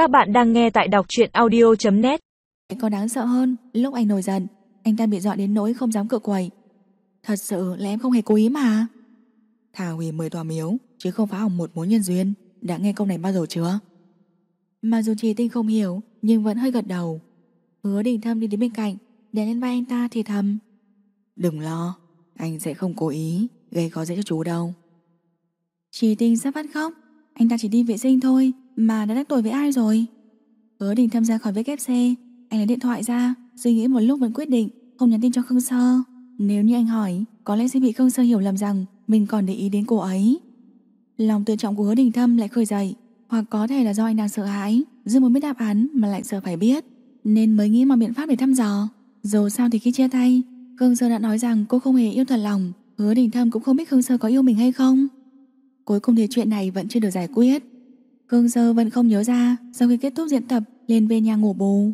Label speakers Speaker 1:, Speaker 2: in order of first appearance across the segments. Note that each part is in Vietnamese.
Speaker 1: Các bạn đang nghe tại đọc truyện audio.net
Speaker 2: Có đáng sợ hơn Lúc anh nổi giận Anh ta bị dọa đến nỗi không dám cự quẩy Thật sự là em không hề cố ý mà. Thả hủy mười tòa miếu Chứ không phá hỏng một mối nhân duyên. Đã nghe câu này bao giờ chưa? Mà dù chị Tinh không hiểu Nhưng vẫn hơi gật đầu. Hứa đình thâm đi đến bên cạnh Đè lên vai anh ta thì thầm. Đừng lo Anh sẽ không cố ý Gây khó dễ cho chú đâu. Chị Tinh sắp bắt khóc Anh ta chỉ đi vệ sinh thôi mà đã đắc tội với ai rồi? Hứa đình thâm ra khỏi WC Anh lấy điện thoại ra, Suy nghĩ một lúc vẫn quyết định Không nhắn tin cho Khương Sơ. Nếu như anh hỏi, Có lẽ sẽ bị Khương Sơ hiểu lầm rằng Mình còn để ý đến cô ấy. Lòng tự trọng của hứa đình thâm lại khơi dậy. Hoặc có thể là do anh đang sợ hãi Dư muốn biết đáp án mà lại sợ phải biết. Nên mới nghĩ mà biện pháp để thăm dò. Dù sao thì khi chia tay, Khương Sơ đã nói rằng cô không hề yêu thật lòng. Hứa đình thâm cũng không biết Khương Sơ có yêu mình hay không. Cuối cùng thì chuyện này vẫn chưa được giải quyết. Khương Sơ vẫn không nhớ ra, Sau khi kết thúc diễn tập lên về nhà ngủ bù.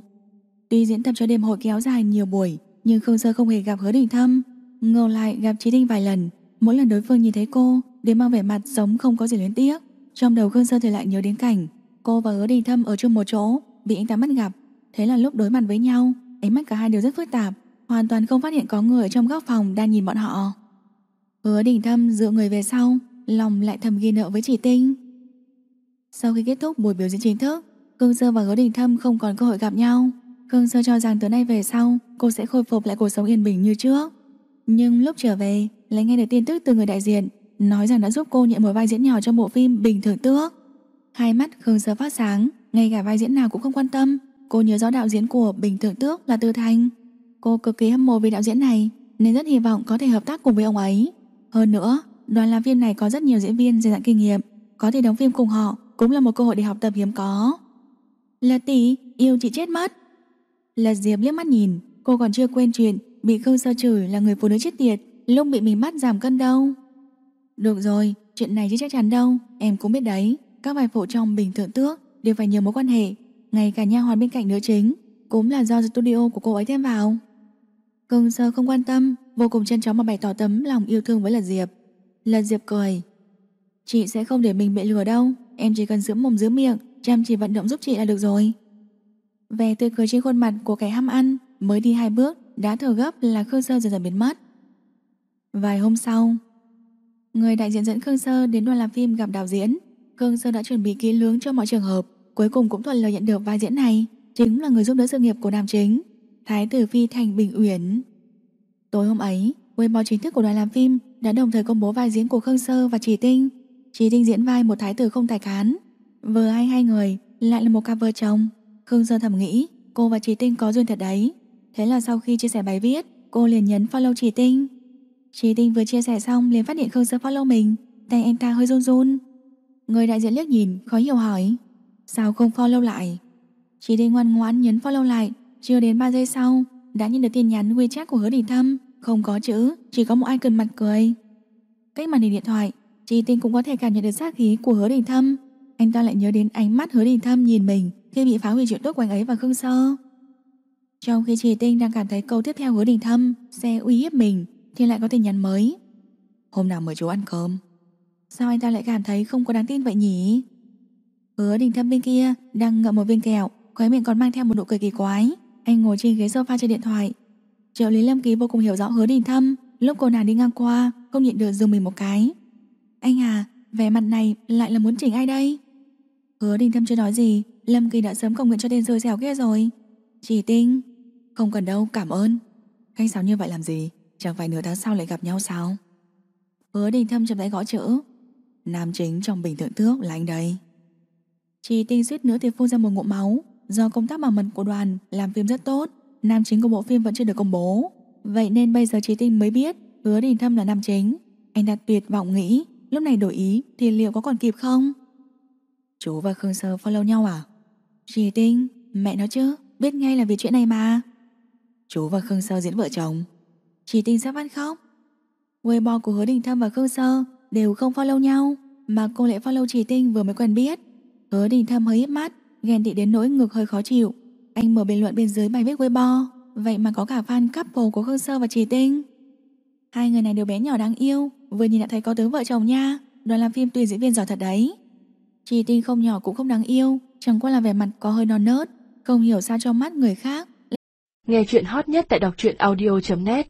Speaker 2: Tuy diễn tập cho đêm hội kéo dài nhiều buổi, Nhưng Khương Sơ không hề gặp hứa đình thâm. Ngờ lại gặp Trí Đinh vài lần, Mỗi lần đối phương nhìn thấy cô, Đều mang vẻ mặt giống không có gì luyến tiếc. Trong đầu Khương Sơ thì lại nhớ đến cảnh, Cô và hứa đình thâm ở chung một chỗ, Bị anh ta bắt gặp. Thế là lúc đối mặt với nhau, Ánh mắt cả hai đều rất phức tạp, Hoàn toàn không phát hiện có người ở trong góc phòng đang nhìn bọn họ. Hứa đình thâm dựa người về sau, Lòng lại thầm ghi nợ với Chỉ Tinh. Sau khi kết thúc buổi biểu diễn chính thức, Khương Sơ và Hứa Đình Thâm không còn cơ hội gặp nhau. Khương Sơ cho rằng từ nay về sau, Cô sẽ khôi phục lại cuộc sống yên bình như trước. Nhưng lúc trở về, Lại nghe được tin tức từ người đại diện, Nói rằng đã giúp cô nhận một vai diễn nhỏ trong bộ phim Bình Thường Tước. Hai mắt Khương Sơ phát sáng, Ngay cả vai diễn nào cũng không quan tâm. Cô nhớ rõ đạo diễn của Bình Thường Tước là Tư Thanh. Cô cực kỳ hâm mộ vì đạo diễn này, Nên rất hy vọng có thể hợp tác cùng với ông ấy. Hơn nữa, Đoàn làm phim này có rất nhiều diễn viên dày dặn kinh nghiệm, Có thể đóng phim cùng họ. Cũng là một cơ hội để học tập hiếm có. Là tỷ, yêu chị chết mất Là Diệp liếc mắt nhìn Cô còn chưa quên chuyện Bị Khương Sơ chửi là người phụ nữ chết tiệt Lúc bị mình bắt giảm cân đâu. Được rồi, chuyện này chứ chắc chắn đâu Em cũng biết đấy. Các vai phụ trong bình thường tước Đều phải nhiều mối quan hệ Ngay cả nha hoàn bên cạnh nữ chính Cũng là do studio của cô ấy thêm vào. Khương Sơ không quan tâm Vô cùng chân trọng mà bày tỏ tấm lòng yêu thương với là Diệp. Lật Diệp cười Chị sẽ không để mình bị lừa đâu. Em chỉ cần giữ mồm giữ miệng, Chăm chỉ vận động giúp chị là được rồi. Vẻ tươi cười trên khuôn mặt của kẻ ham ăn Mới đi hai bước Đã thở gấp là Khương Sơ dần dần biến mất. Vài hôm sau, Người đại diện dẫn Khương Sơ đến đoàn làm phim gặp đạo diễn. Khương Sơ đã chuẩn bị kỹ lưỡng cho mọi trường hợp, Cuối cùng cũng thuận lợi nhận được vai diễn này, Chính là người giúp đỡ sự nghiệp của nam chính, Thái tử Phi Thành Bình Uyển. Tối hôm ấy, Weibo chính thức của đoàn làm phim đã đồng thời công bố vai diễn của Khương Sơ và Chỉ Tinh. Chí Tinh diễn vai một thái tử không tài cán. Vừa hay hai người lại là một cặp vợ chồng. Khương Sơn thầm nghĩ cô và Chí Tinh có duyên thật đấy. Thế là sau khi chia sẻ bài viết, cô liền nhấn follow Chí Tinh. Chí Tinh vừa chia sẻ xong liền phát hiện Khương Sơn follow mình, tay anh ta hơi run run. Người đại diện liếc nhìn, khó hiểu hỏi, sao không follow lại? Chí Tinh ngoan ngoãn nhấn follow lại, chưa đến 3 giây sau đã nhận được tin nhắn WeChat của Hứa Đình Thâm. Không có chữ, chỉ có một icon mặt cười. Cách màn hình điện thoại, Chi Tinh cũng có thể cảm nhận được sát khí của Hứa Đình Thâm. Anh ta lại nhớ đến ánh mắt Hứa Đình Thâm nhìn mình khi bị phá hủy chuyện tốt của anh ấy và Khương Sơ. Trong khi Chi Tinh đang cảm thấy câu tiếp theo Hứa Đình Thâm sẽ uy hiếp mình, thì lại có tin nhắn mới. Hôm nào mời chú ăn cơm. Sao anh ta lại cảm thấy không có đáng tin vậy nhỉ? Hứa Đình Thâm bên kia đang ngậm một viên kẹo, khóe miệng còn mang theo một nụ cười kỳ quái. Anh ngồi trên ghế sofa chơi điện thoại, Triệu Lý Lâm Ký vô cùng hiểu rõ hứa đình thâm Lúc cô nàng đi ngang qua Không nhịn được dừng mình một cái anh à vẻ mặt này lại là muốn chỉnh ai đây? Hứa đình thâm chưa nói gì, Lâm Kỳ đã sớm công nguyện cho tên rơi dẻo kia rồi. Chỉ tinh, Không cần đâu, cảm ơn. Khách sáo như vậy làm gì? Chẳng phải nửa tháng sau lại gặp nhau sao? Hứa đình thâm chậm rãi gõ chữ. Nam chính trong bình thượng tước là anh đây. Chỉ tinh suýt nữa thì phun ra một ngụm máu. Do công tác bảo mật của đoàn Làm phim rất tốt, nam chính của bộ phim vẫn chưa được công bố. Vậy nên bây giờ Chỉ Tinh mới biết Hứa Đình Thâm là nam chính. Anh đã tuyệt vọng nghĩ lúc này đổi ý thì liệu có còn kịp không? Chú và Khương Sơ follow nhau à? Trí Tinh, mẹ nói chứ, biết ngay là vì chuyện này mà. Chú và Khương Sơ diễn vợ chồng. Trí Tinh sắp bắt khóc. Weibo của Hứa Đình Thâm và Khương Sơ đều không follow nhau mà cô lại follow Trí Tinh vừa mới quen biết. Hứa Đình Thâm hơi híp mắt, ghen tị đến nỗi ngực hơi khó chịu. Anh mở bình luận bên dưới bài viết Weibo Vậy mà có cả fan couple của Khương Sơ và Trì Tinh Hai người này đều bé nhỏ đáng yêu Vừa nhìn đã thấy có tướng vợ chồng nha. Đoàn làm phim tuyển diễn viên giỏi thật đấy. Chỉ tinh không nhỏ cũng không đáng yêu, Chẳng qua là vẻ mặt có hơi non nớt, Không hiểu sao cho mắt người khác.
Speaker 1: Nghe chuyện hot nhất tại đọc truyện audio.net